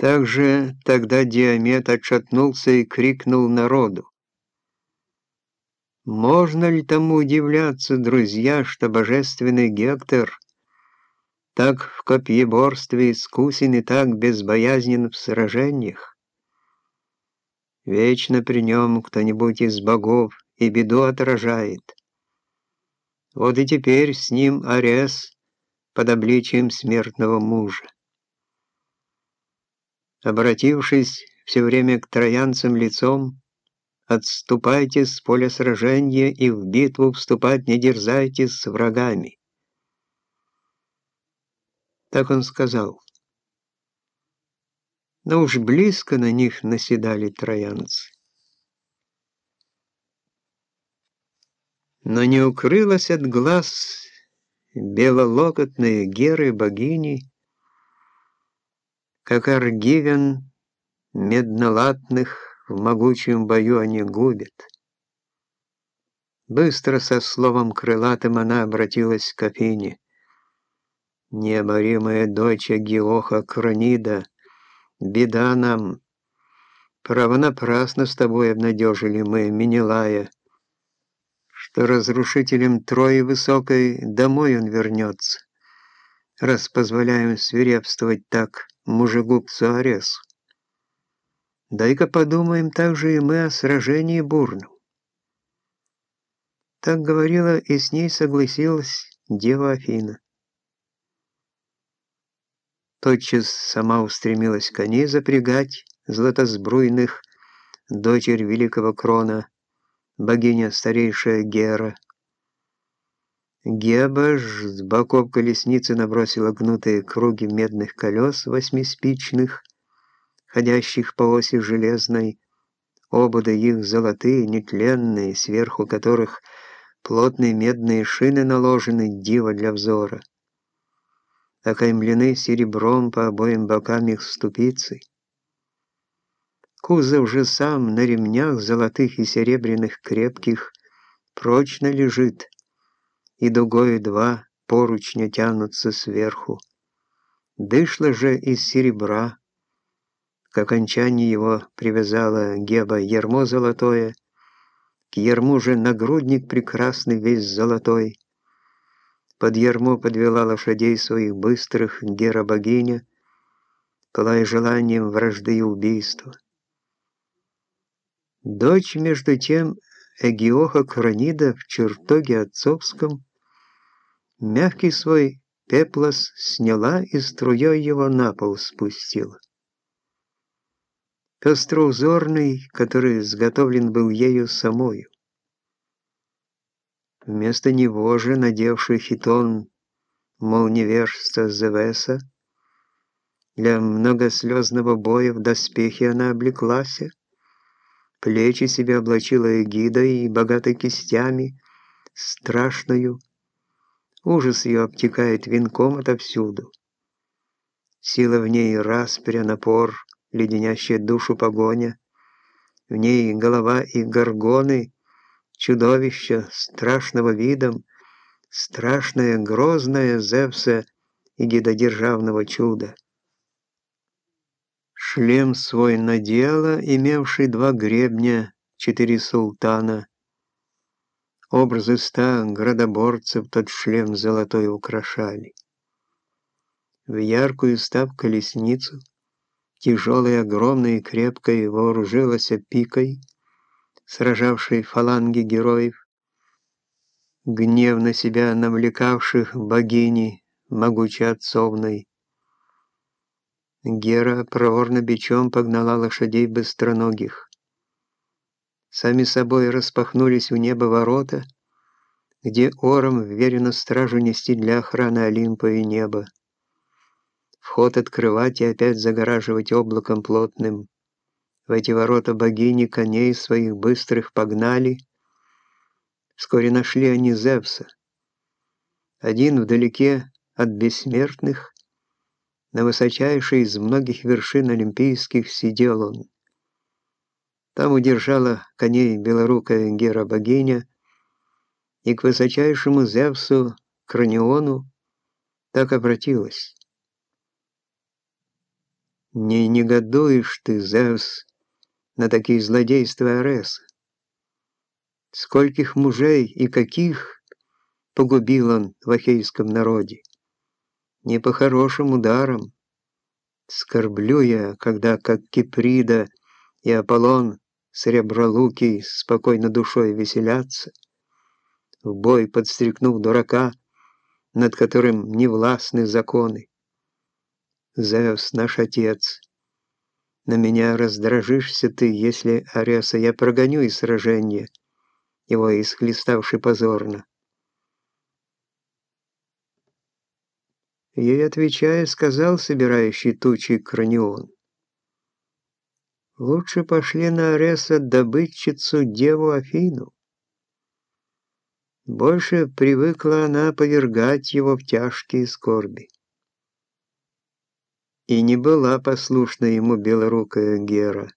Также тогда Диамет отшатнулся и крикнул народу. Можно ли тому удивляться, друзья, что божественный Гектор так в копьеборстве искусен и так безбоязнен в сражениях? Вечно при нем кто-нибудь из богов и беду отражает. Вот и теперь с ним Арес под обличием смертного мужа. Обратившись все время к троянцам лицом, Отступайте с поля сражения и в битву вступать не дерзайте с врагами. Так он сказал. Но уж близко на них наседали троянцы. Но не укрылась от глаз белолокотные геры богини, как аргивен меднолатных в могучем бою они губят. Быстро со словом крылатым она обратилась к Афине. «Необоримая дочь Геоха Кронида, беда нам. Право напрасно с тобой обнадежили мы, Менелая, что разрушителем Трои Высокой домой он вернется, раз позволяем свирепствовать так мужегубцу Аресу. Дай-ка подумаем также и мы о сражении бурном. Так говорила и с ней согласилась дева Афина. Тотчас сама устремилась коней запрягать, златосбруйных, дочерь великого Крона, богиня старейшая Гера. Геба ж с боков колесницы набросила гнутые круги медных колес восьмиспичных, ходящих по оси железной, ободы их золотые, нетленные, сверху которых плотные медные шины наложены, диво для взора. Окаймлены серебром по обоим бокам их ступицы. Кузов же сам на ремнях золотых и серебряных крепких прочно лежит, и дугою два поручня тянутся сверху. Дышло же из серебра, к окончании его привязала Геба ермо золотое, к ерму же нагрудник прекрасный весь золотой. Под ермо подвела лошадей своих быстрых Гера-богиня, пылая желанием вражды и убийства. Дочь, между тем, Эгиоха Кронида в чертоге отцовском мягкий свой пеплос сняла и струей его на пол спустила пестроузорный, который изготовлен был ею самою. Вместо него же, надевший хитон молниевержца Зевеса, для многослезного боя в доспехи она облеклась, плечи себе облачила эгидой и богатой кистями, страшную. Ужас ее обтекает венком отовсюду. Сила в ней распря напор — леденящая душу погоня. В ней голова и горгоны, чудовища страшного видом, страшное, грозное Зевса и гидодержавного чуда. Шлем свой надела, имевший два гребня, четыре султана. Образы ста градоборцев тот шлем золотой украшали. В яркую став колесницу — тяжелой, огромной и крепкой, вооружилась пикой, сражавшей фаланги героев, гневно себя навлекавших богини, могучей отцовной. Гера проворно бичом погнала лошадей быстроногих. Сами собой распахнулись у неба ворота, где ором вверено стражу нести для охраны Олимпа и неба вход открывать и опять загораживать облаком плотным. В эти ворота богини коней своих быстрых погнали. Вскоре нашли они Зевса. Один вдалеке от бессмертных, на высочайшей из многих вершин олимпийских сидел он. Там удержала коней белорукая Гера-богиня, и к высочайшему Зевсу, Краниону, так обратилась. Не негодуешь ты, Зевс, на такие злодейства Ареса? Скольких мужей и каких погубил он в ахейском народе? Не по хорошим ударам. Скорблю я, когда, как Киприда и Аполлон, Сребролукий спокойно душой веселятся, в бой подстрекнув дурака, над которым не властны законы. Зевс, наш отец, на меня раздражишься ты, если Ареса я прогоню из сражения, его исхлеставший позорно. Ей отвечая, сказал собирающий тучи Кранион. Лучше пошли на Ареса добытчицу деву Афину. Больше привыкла она повергать его в тяжкие скорби. И не была послушна ему белорукая Гера.